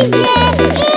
Yeah.